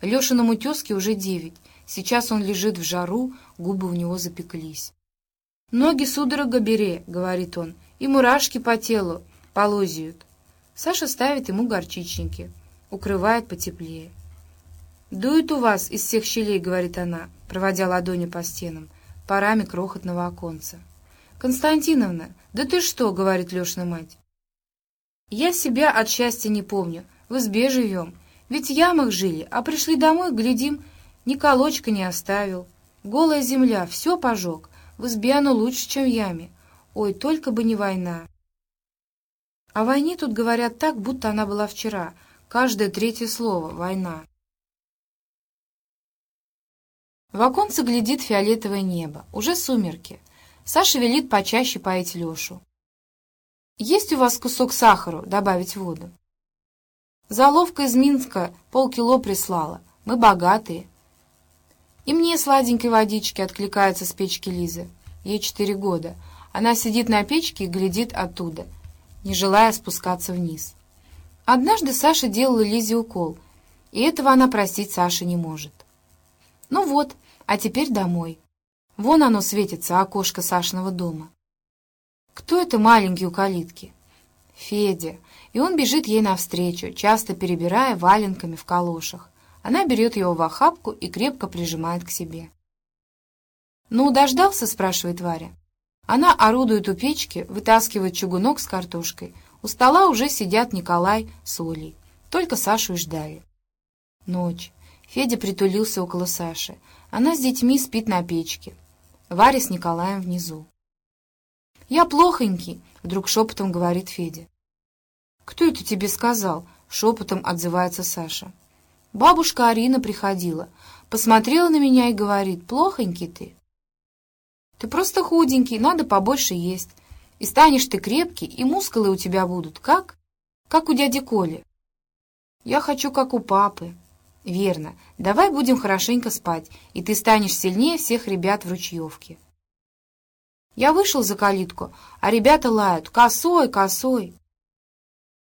Лешиному тезке уже девять. Сейчас он лежит в жару, губы у него запеклись. «Ноги судорога бери», — говорит он, — «и мурашки по телу полозьют». Саша ставит ему горчичники, укрывает потеплее. «Дует у вас из всех щелей», — говорит она, проводя ладони по стенам, парами крохотного оконца. «Константиновна, да ты что?» — говорит Лешина мать. «Я себя от счастья не помню. В избе живем. Ведь в ямах жили, а пришли домой, глядим, ни колочка не оставил. Голая земля, все пожег. В избе оно лучше, чем в яме. Ой, только бы не война». О войне тут говорят так, будто она была вчера. Каждое третье слово — война. В оконце глядит фиолетовое небо. Уже сумерки. Саша велит почаще поить Лешу. «Есть у вас кусок сахару?» — добавить воду. Заловка из Минска полкило прислала. Мы богатые. И мне сладенькой водички откликается с печки Лизы. Ей четыре года. Она сидит на печке и глядит оттуда, не желая спускаться вниз. Однажды Саша делала Лизе укол, и этого она простить Саше не может. Ну вот, а теперь домой. Вон оно светится, окошко Сашиного дома. Кто это маленький у калитки? Федя. И он бежит ей навстречу, часто перебирая валенками в калошах. Она берет его в охапку и крепко прижимает к себе. «Ну, дождался?» — спрашивает Варя. Она орудует у печки, вытаскивает чугунок с картошкой. У стола уже сидят Николай с Олей. Только Сашу и ждали. Ночь. Федя притулился около Саши. Она с детьми спит на печке. Варя с Николаем внизу. «Я плохонький», — вдруг шепотом говорит Федя. «Кто это тебе сказал?» — шепотом отзывается Саша. «Бабушка Арина приходила, посмотрела на меня и говорит, плохонький ты». «Ты просто худенький, надо побольше есть. И станешь ты крепкий, и мускулы у тебя будут, как? Как у дяди Коли». «Я хочу, как у папы». «Верно. Давай будем хорошенько спать, и ты станешь сильнее всех ребят в ручьевке». Я вышел за калитку, а ребята лают «Косой, косой!»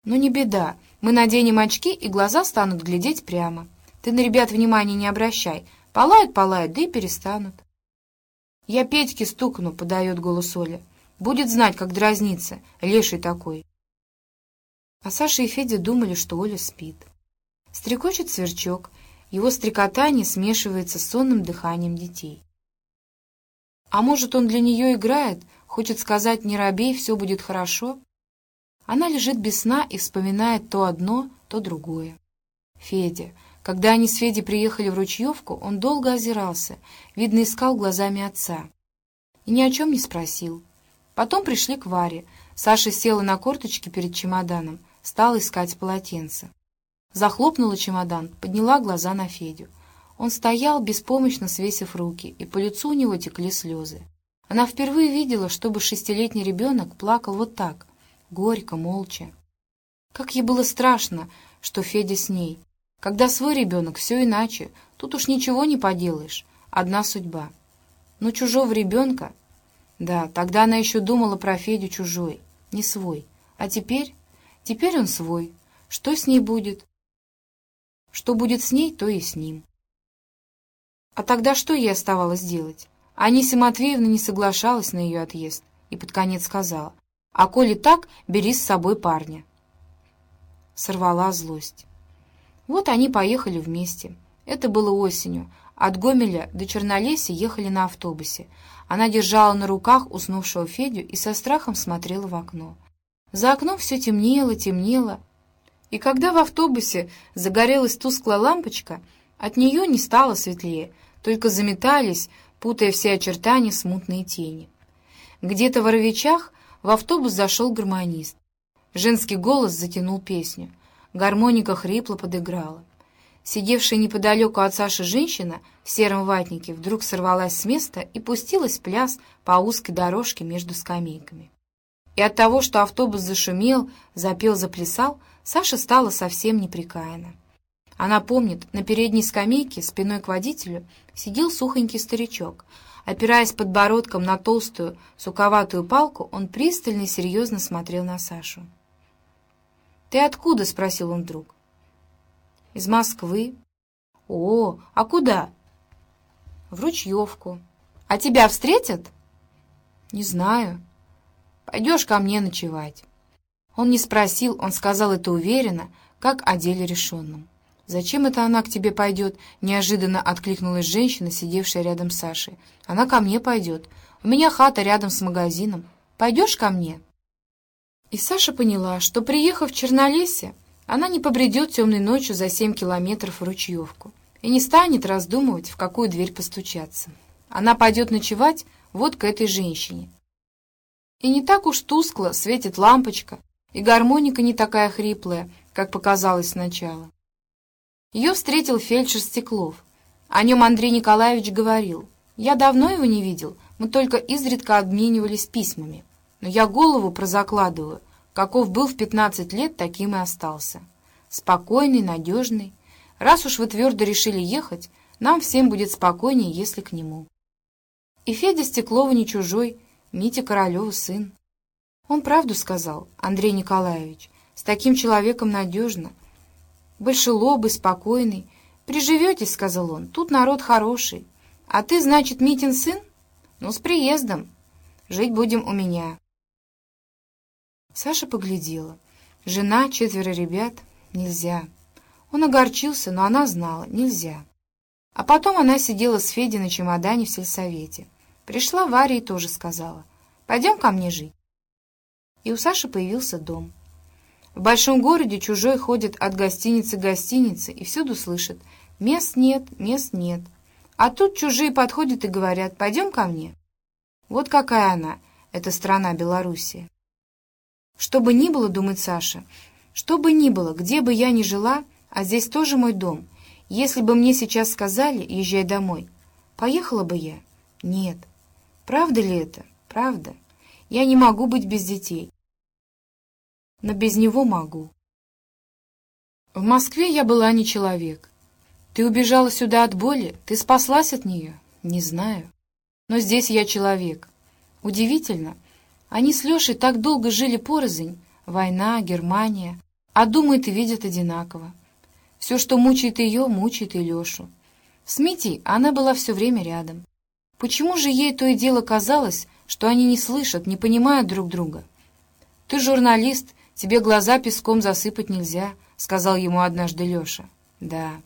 «Ну не беда, мы наденем очки, и глаза станут глядеть прямо. Ты на ребят внимания не обращай. Полают, полают, да и перестанут». «Я Петьке стукну», — подает голос Оля. «Будет знать, как дразниться, леший такой». А Саша и Федя думали, что Оля спит. Стрекочет сверчок, его стрекотание смешивается с сонным дыханием детей. А может, он для нее играет, хочет сказать «не робей, все будет хорошо»? Она лежит без сна и вспоминает то одно, то другое. Федя. Когда они с Федей приехали в Ручьевку, он долго озирался, видно, искал глазами отца. И ни о чем не спросил. Потом пришли к Варе. Саша села на корточки перед чемоданом, стала искать полотенце. Захлопнула чемодан, подняла глаза на Федю. Он стоял, беспомощно свесив руки, и по лицу у него текли слезы. Она впервые видела, чтобы шестилетний ребенок плакал вот так, горько, молча. Как ей было страшно, что Федя с ней. Когда свой ребенок, все иначе, тут уж ничего не поделаешь, одна судьба. Но чужого ребенка... Да, тогда она еще думала про Федю чужой, не свой. А теперь? Теперь он свой. Что с ней будет? Что будет с ней, то и с ним. А тогда что ей оставалось делать? Анисия Матвеевна не соглашалась на ее отъезд и под конец сказала, «А коли так, бери с собой парня». Сорвала злость. Вот они поехали вместе. Это было осенью. От Гомеля до Чернолесья ехали на автобусе. Она держала на руках уснувшего Федю и со страхом смотрела в окно. За окном все темнело, темнело, и когда в автобусе загорелась тусклая лампочка, от нее не стало светлее, только заметались, путая все очертания, смутные тени. Где-то в Оровичах в автобус зашел гармонист. Женский голос затянул песню. Гармоника хрипло подыграла. Сидевшая неподалеку от Саши женщина в сером ватнике вдруг сорвалась с места и пустилась в пляс по узкой дорожке между скамейками. И от того, что автобус зашумел, запел, заплясал, Саша стала совсем неприкаяна. Она помнит, на передней скамейке, спиной к водителю, сидел сухонький старичок. Опираясь подбородком на толстую, суковатую палку, он пристально и серьезно смотрел на Сашу. «Ты откуда?» — спросил он вдруг. «Из Москвы». «О, а куда?» «В Ручьевку. А тебя встретят?» «Не знаю. Пойдешь ко мне ночевать». Он не спросил, он сказал это уверенно, как о деле решенном. «Зачем это она к тебе пойдет?» — неожиданно откликнулась женщина, сидевшая рядом с Сашей. «Она ко мне пойдет. У меня хата рядом с магазином. Пойдешь ко мне?» И Саша поняла, что, приехав в Чернолесье, она не побредет темной ночью за семь километров в Ручьевку и не станет раздумывать, в какую дверь постучаться. Она пойдет ночевать вот к этой женщине. И не так уж тускло светит лампочка, и гармоника не такая хриплая, как показалось сначала. Ее встретил фельдшер Стеклов. О нем Андрей Николаевич говорил. «Я давно его не видел, мы только изредка обменивались письмами. Но я голову прозакладываю. Каков был в пятнадцать лет, таким и остался. Спокойный, надежный. Раз уж вы твердо решили ехать, нам всем будет спокойнее, если к нему». И Федя Стеклова не чужой, Митя Королева сын. Он правду сказал, Андрей Николаевич. С таким человеком надежно. Большелобый, спокойный. «Приживетесь», — сказал он, — «тут народ хороший. А ты, значит, Митин сын? Ну, с приездом. Жить будем у меня». Саша поглядела. Жена, четверо ребят. Нельзя. Он огорчился, но она знала. Нельзя. А потом она сидела с Федей на чемодане в сельсовете. Пришла Варя и тоже сказала. «Пойдем ко мне жить». И у Саши появился дом. В большом городе чужой ходит от гостиницы к гостинице и всюду слышит «Мест нет, мест нет». А тут чужие подходят и говорят «Пойдем ко мне». Вот какая она, эта страна Белоруссия. Что бы ни было, думает Саша, что бы ни было, где бы я ни жила, а здесь тоже мой дом. Если бы мне сейчас сказали «Езжай домой», поехала бы я? Нет. Правда ли это? Правда. Я не могу быть без детей но без него могу. В Москве я была не человек. Ты убежала сюда от боли? Ты спаслась от нее? Не знаю. Но здесь я человек. Удивительно. Они с Лешей так долго жили порознь. Война, Германия. А думают и видят одинаково. Все, что мучает ее, мучает и Лешу. С Митей она была все время рядом. Почему же ей то и дело казалось, что они не слышат, не понимают друг друга? Ты журналист, «Тебе глаза песком засыпать нельзя», — сказал ему однажды Леша. «Да,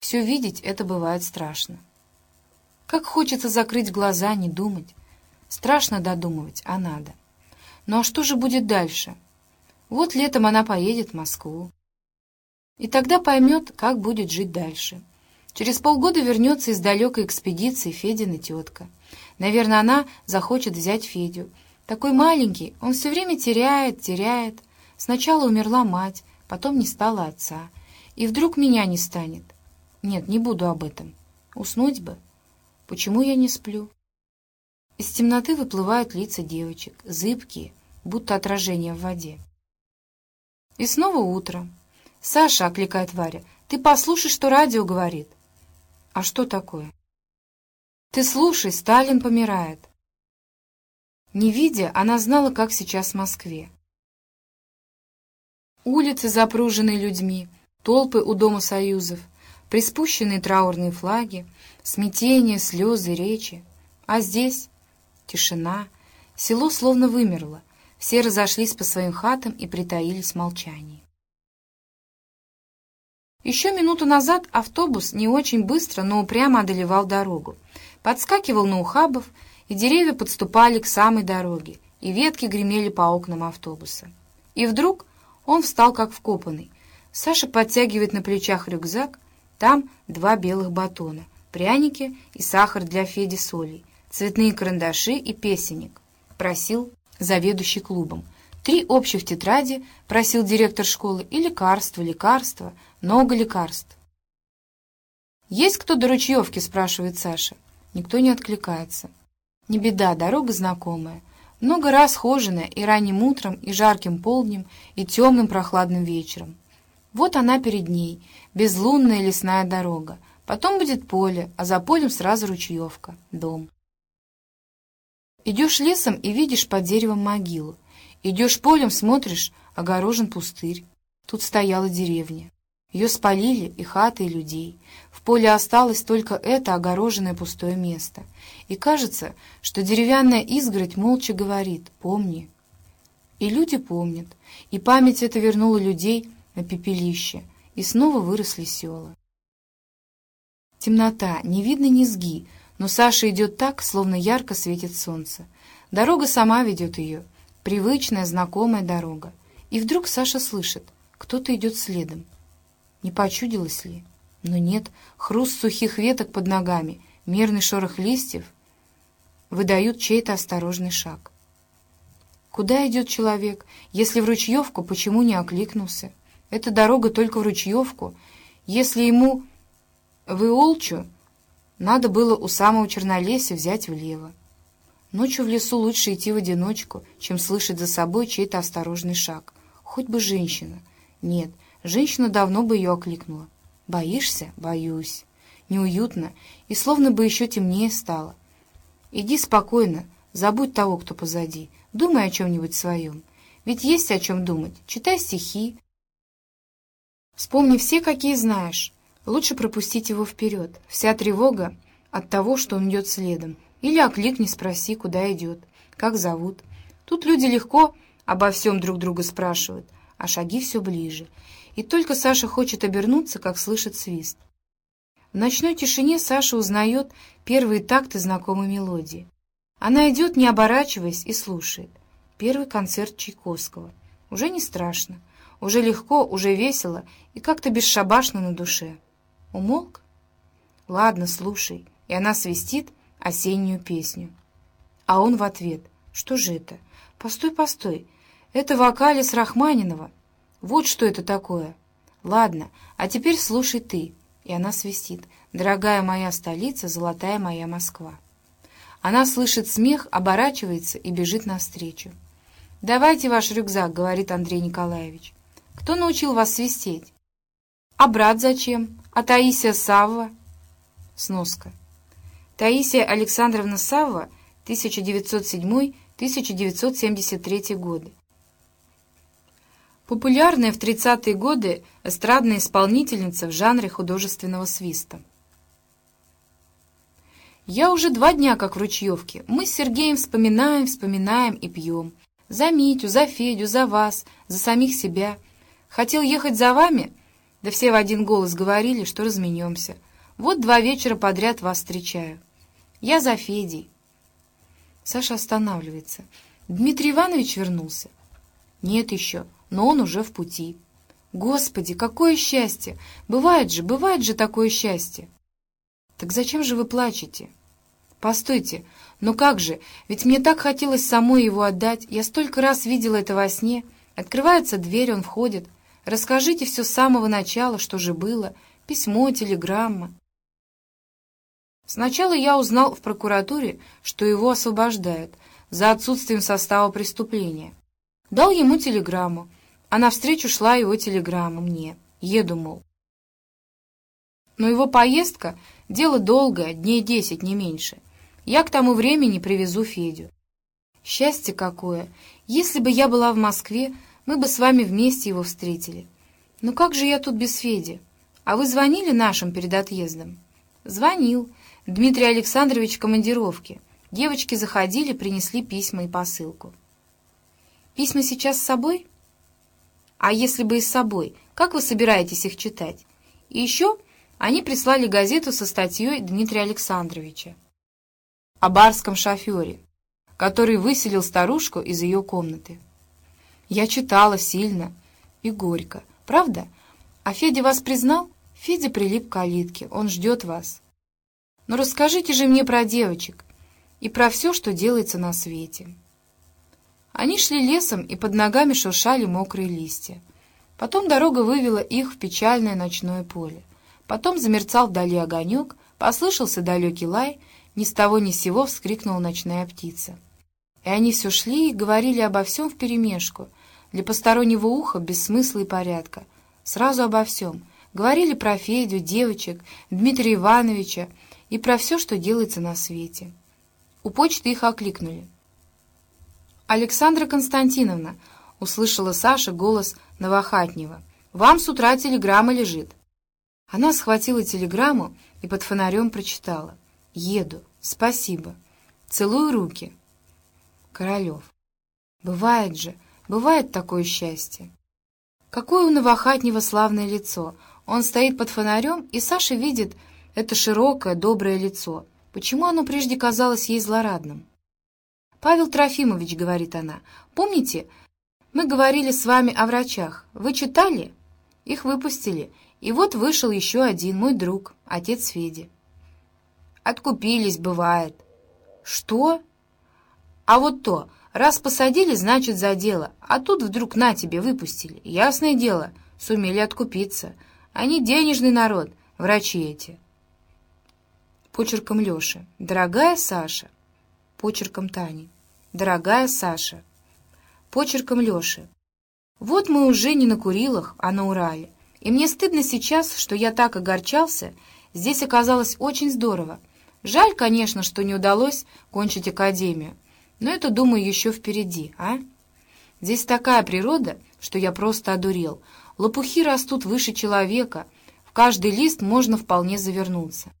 все видеть — это бывает страшно. Как хочется закрыть глаза, не думать. Страшно додумывать, а надо. Ну а что же будет дальше? Вот летом она поедет в Москву. И тогда поймет, как будет жить дальше. Через полгода вернется из далекой экспедиции Федина тетка. Наверное, она захочет взять Федю. Такой маленький, он все время теряет, теряет. Сначала умерла мать, потом не стало отца. И вдруг меня не станет. Нет, не буду об этом. Уснуть бы. Почему я не сплю? Из темноты выплывают лица девочек, зыбкие, будто отражение в воде. И снова утро. «Саша», — окликает Варя, — «ты послушай, что радио говорит». «А что такое?» «Ты слушай, Сталин помирает». Не видя, она знала, как сейчас в Москве. Улицы, запруженные людьми, толпы у Дома Союзов, приспущенные траурные флаги, смятение, слезы, речи. А здесь тишина, село словно вымерло, все разошлись по своим хатам и притаились в молчании. Еще минуту назад автобус не очень быстро, но упрямо одолевал дорогу. Подскакивал на ухабов, и деревья подступали к самой дороге, и ветки гремели по окнам автобуса. И вдруг он встал как вкопанный. Саша подтягивает на плечах рюкзак. Там два белых батона, пряники и сахар для Феди солей, цветные карандаши и песенник. Просил заведующий клубом. Три общих тетради, просил директор школы, и лекарства, лекарства, много лекарств. «Есть кто до Ручьевки?» — спрашивает Саша. Никто не откликается. Не беда, дорога знакомая. Много раз хоженая и ранним утром, и жарким полднем, и темным прохладным вечером. Вот она перед ней, безлунная лесная дорога. Потом будет поле, а за полем сразу ручьевка, дом. Идешь лесом и видишь под деревом могилу. Идешь полем, смотришь, огорожен пустырь. Тут стояла деревня. Ее спалили и хаты, и людей. В поле осталось только это огороженное пустое место. И кажется, что деревянная изгородь молча говорит «помни». И люди помнят, и память эта вернула людей на пепелище, и снова выросли села. Темнота, не видно низги, но Саша идет так, словно ярко светит солнце. Дорога сама ведет ее, привычная, знакомая дорога. И вдруг Саша слышит, кто-то идет следом. Не почудилось ли? Но нет, хруст сухих веток под ногами, мерный шорох листьев выдают чей-то осторожный шаг. Куда идет человек? Если в Ручьевку, почему не окликнулся? Эта дорога только в Ручьевку. Если ему в Иолчу, надо было у самого Чернолесья взять влево. Ночью в лесу лучше идти в одиночку, чем слышать за собой чей-то осторожный шаг. Хоть бы женщина. Нет, женщина давно бы ее окликнула. «Боишься?» «Боюсь». Неуютно, и словно бы еще темнее стало. «Иди спокойно, забудь того, кто позади, думай о чем-нибудь своем. Ведь есть о чем думать. Читай стихи. Вспомни все, какие знаешь. Лучше пропустить его вперед. Вся тревога от того, что он идет следом. Или окликни, спроси, куда идет, как зовут. Тут люди легко обо всем друг друга спрашивают, а шаги все ближе. И только Саша хочет обернуться, как слышит свист. В ночной тишине Саша узнает первые такты знакомой мелодии. Она идет, не оборачиваясь, и слушает. Первый концерт Чайковского. Уже не страшно, уже легко, уже весело и как-то бесшабашно на душе. Умолк? Ладно, слушай. И она свистит осеннюю песню. А он в ответ. Что же это? Постой, постой. Это вокалис Рахманинова. Вот что это такое. Ладно, а теперь слушай ты. И она свистит. Дорогая моя столица, золотая моя Москва. Она слышит смех, оборачивается и бежит навстречу. «Давайте ваш рюкзак», — говорит Андрей Николаевич. «Кто научил вас свистеть?» «А брат зачем? А Таисия Савва?» Сноска. Таисия Александровна Савва, 1907-1973 годы. Популярная в 30-е годы эстрадная исполнительница в жанре художественного свиста. Я уже два дня как в Ручьевке. Мы с Сергеем вспоминаем, вспоминаем и пьем. За Митю, за Федю, за вас, за самих себя. Хотел ехать за вами? Да все в один голос говорили, что разменемся. Вот два вечера подряд вас встречаю. Я за Федей. Саша останавливается. Дмитрий Иванович вернулся? Нет еще, но он уже в пути. Господи, какое счастье! Бывает же, бывает же такое счастье! «Так зачем же вы плачете?» «Постойте, но как же, ведь мне так хотелось самой его отдать, я столько раз видела это во сне. Открывается дверь, он входит. Расскажите все с самого начала, что же было, письмо, телеграмма». Сначала я узнал в прокуратуре, что его освобождают за отсутствием состава преступления. Дал ему телеграмму, а навстречу шла его телеграмма мне. Еду, мол. Но его поездка — дело долгое, дней десять, не меньше. Я к тому времени привезу Федю. Счастье какое! Если бы я была в Москве, мы бы с вами вместе его встретили. Но как же я тут без Феди? А вы звонили нашим перед отъездом? Звонил. Дмитрий Александрович в командировке. Девочки заходили, принесли письма и посылку. Письма сейчас с собой? А если бы и с собой, как вы собираетесь их читать? И еще они прислали газету со статьей Дмитрия Александровича о барском шофере, который выселил старушку из ее комнаты. Я читала сильно и горько. Правда? А Федя вас признал? Федя прилип к калитке. Он ждет вас. Но расскажите же мне про девочек и про все, что делается на свете. Они шли лесом, и под ногами шуршали мокрые листья. Потом дорога вывела их в печальное ночное поле. Потом замерцал вдали огонек, послышался далекий лай, ни с того ни с сего вскрикнула ночная птица. И они все шли и говорили обо всем вперемешку, для постороннего уха, без смысла и порядка. Сразу обо всем. Говорили про Федю, девочек, Дмитрия Ивановича и про все, что делается на свете. У почты их окликнули. «Александра Константиновна», — услышала Саша голос Новохатнего, — «вам с утра телеграмма лежит». Она схватила телеграмму и под фонарем прочитала. «Еду. Спасибо. Целую руки». Королев. Бывает же, бывает такое счастье. Какое у Новохатнего славное лицо. Он стоит под фонарем, и Саша видит это широкое, доброе лицо. Почему оно прежде казалось ей злорадным? «Павел Трофимович», — говорит она, — «помните, мы говорили с вами о врачах. Вы читали?» Их выпустили, и вот вышел еще один, мой друг, отец Феди. «Откупились, бывает». «Что?» «А вот то, раз посадили, значит, за дело, а тут вдруг на тебе выпустили. Ясное дело, сумели откупиться. Они денежный народ, врачи эти». Почерком Леши. «Дорогая Саша». Почерком Тани. «Дорогая Саша». Почерком Леши. «Вот мы уже не на Курилах, а на Урале. И мне стыдно сейчас, что я так огорчался. Здесь оказалось очень здорово. Жаль, конечно, что не удалось кончить академию. Но это, думаю, еще впереди, а? Здесь такая природа, что я просто одурел. Лопухи растут выше человека. В каждый лист можно вполне завернуться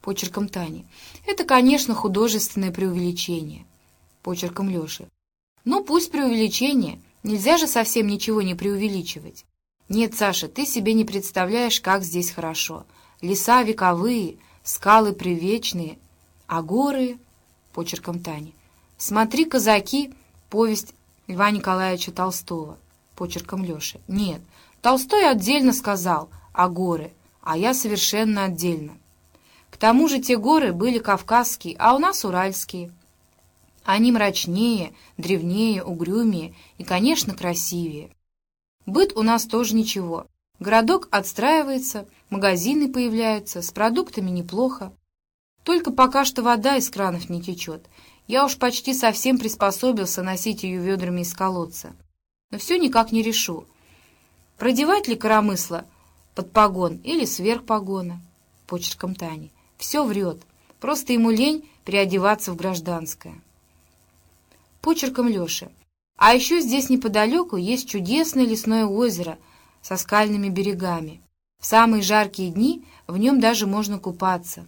почерком Тани. Это, конечно, художественное преувеличение. Почерком Леши. Ну, пусть преувеличение. Нельзя же совсем ничего не преувеличивать. Нет, Саша, ты себе не представляешь, как здесь хорошо. Леса вековые, скалы привечные, а горы... Почерком Тани. Смотри, казаки, повесть Льва Николаевича Толстого. Почерком Леши. Нет, Толстой отдельно сказал, а горы, а я совершенно отдельно. К тому же те горы были кавказские, а у нас уральские. Они мрачнее, древнее, угрюмее и, конечно, красивее. Быт у нас тоже ничего. Городок отстраивается, магазины появляются, с продуктами неплохо. Только пока что вода из кранов не течет. Я уж почти совсем приспособился носить ее ведрами из колодца. Но все никак не решу. Продевать ли коромысло под погон или сверх погона? Почерком Тани. Все врет. Просто ему лень переодеваться в гражданское. Почерком Леши. А еще здесь неподалеку есть чудесное лесное озеро со скальными берегами. В самые жаркие дни в нем даже можно купаться.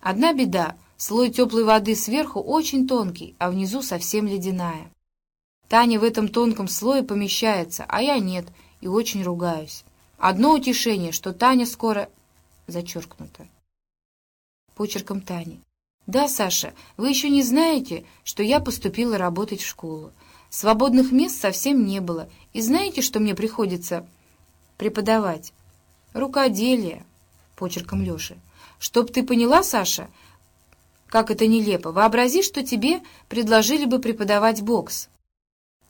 Одна беда — слой теплой воды сверху очень тонкий, а внизу совсем ледяная. Таня в этом тонком слое помещается, а я нет, и очень ругаюсь. Одно утешение, что Таня скоро... Зачеркнуто почерком Тани. «Да, Саша, вы еще не знаете, что я поступила работать в школу. Свободных мест совсем не было. И знаете, что мне приходится преподавать? Рукоделие», почерком Леши. «Чтоб ты поняла, Саша, как это нелепо, вообрази, что тебе предложили бы преподавать бокс.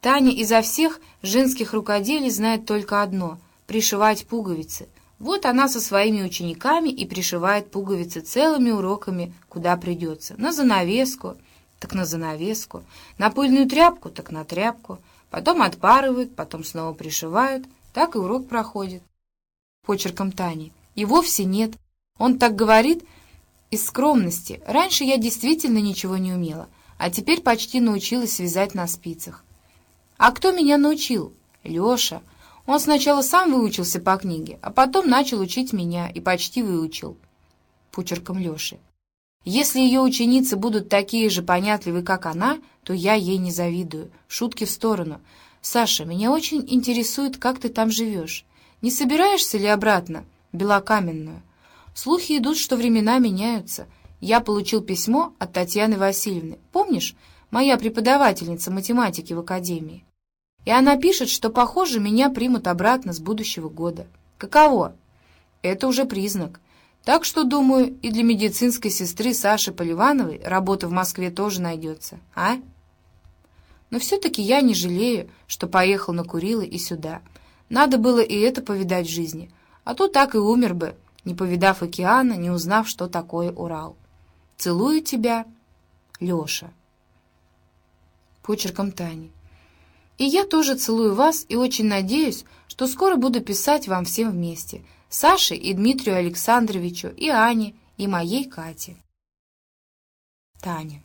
Таня изо всех женских рукоделий знает только одно — пришивать пуговицы. Вот она со своими учениками и пришивает пуговицы целыми уроками, куда придется. На занавеску, так на занавеску, на пыльную тряпку, так на тряпку. Потом отпарывают, потом снова пришивают. Так и урок проходит. Почерком Тани. И вовсе нет. Он так говорит из скромности. Раньше я действительно ничего не умела, а теперь почти научилась вязать на спицах. А кто меня научил? Леша. Он сначала сам выучился по книге, а потом начал учить меня и почти выучил. Почерком Леши. Если ее ученицы будут такие же понятливы, как она, то я ей не завидую. Шутки в сторону. Саша, меня очень интересует, как ты там живешь. Не собираешься ли обратно, Белокаменную? Слухи идут, что времена меняются. Я получил письмо от Татьяны Васильевны. Помнишь, моя преподавательница математики в академии? И она пишет, что, похоже, меня примут обратно с будущего года. Каково? Это уже признак. Так что, думаю, и для медицинской сестры Саши Поливановой работа в Москве тоже найдется, а? Но все-таки я не жалею, что поехал на Курилы и сюда. Надо было и это повидать в жизни, а то так и умер бы, не повидав океана, не узнав, что такое Урал. Целую тебя, Леша. Почерком Тани. И я тоже целую вас и очень надеюсь, что скоро буду писать вам всем вместе, Саше и Дмитрию Александровичу, и Ане, и моей Кате. Таня.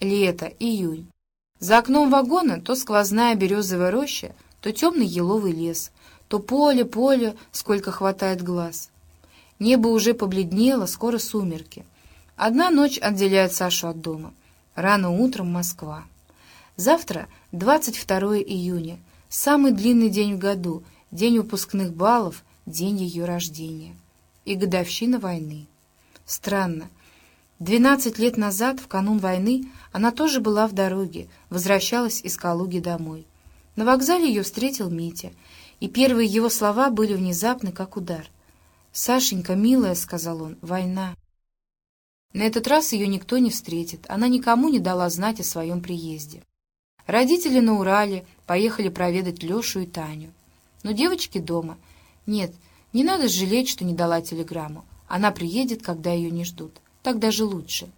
Лето, июнь. За окном вагона то сквозная березовая роща, то темный еловый лес, то поле, поле, сколько хватает глаз. Небо уже побледнело, скоро сумерки. Одна ночь отделяет Сашу от дома. Рано утром Москва. Завтра 22 июня, самый длинный день в году, день выпускных баллов, день ее рождения. И годовщина войны. Странно. Двенадцать лет назад, в канун войны, она тоже была в дороге, возвращалась из Калуги домой. На вокзале ее встретил Митя, и первые его слова были внезапны, как удар. «Сашенька, милая», — сказал он, — «война». На этот раз ее никто не встретит, она никому не дала знать о своем приезде. Родители на Урале поехали проведать Лешу и Таню. Но девочки дома. Нет, не надо жалеть, что не дала телеграмму. Она приедет, когда ее не ждут. Так даже лучше.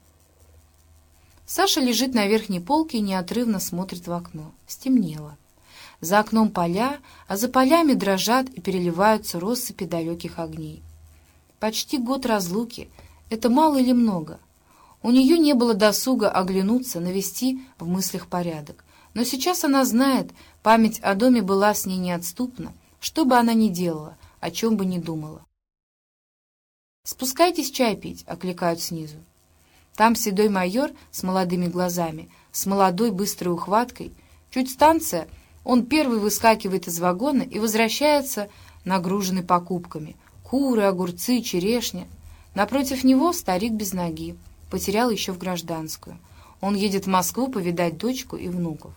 Саша лежит на верхней полке и неотрывно смотрит в окно. Стемнело. За окном поля, а за полями дрожат и переливаются россыпи далеких огней. Почти год разлуки — это мало или много? У нее не было досуга оглянуться, навести в мыслях порядок. Но сейчас она знает, память о доме была с ней неотступна, что бы она ни делала, о чем бы ни думала. «Спускайтесь чай пить», — окликают снизу. Там седой майор с молодыми глазами, с молодой быстрой ухваткой. Чуть станция, он первый выскакивает из вагона и возвращается, нагруженный покупками. Куры, огурцы, черешня — Напротив него старик без ноги, потерял еще в гражданскую. Он едет в Москву повидать дочку и внуков.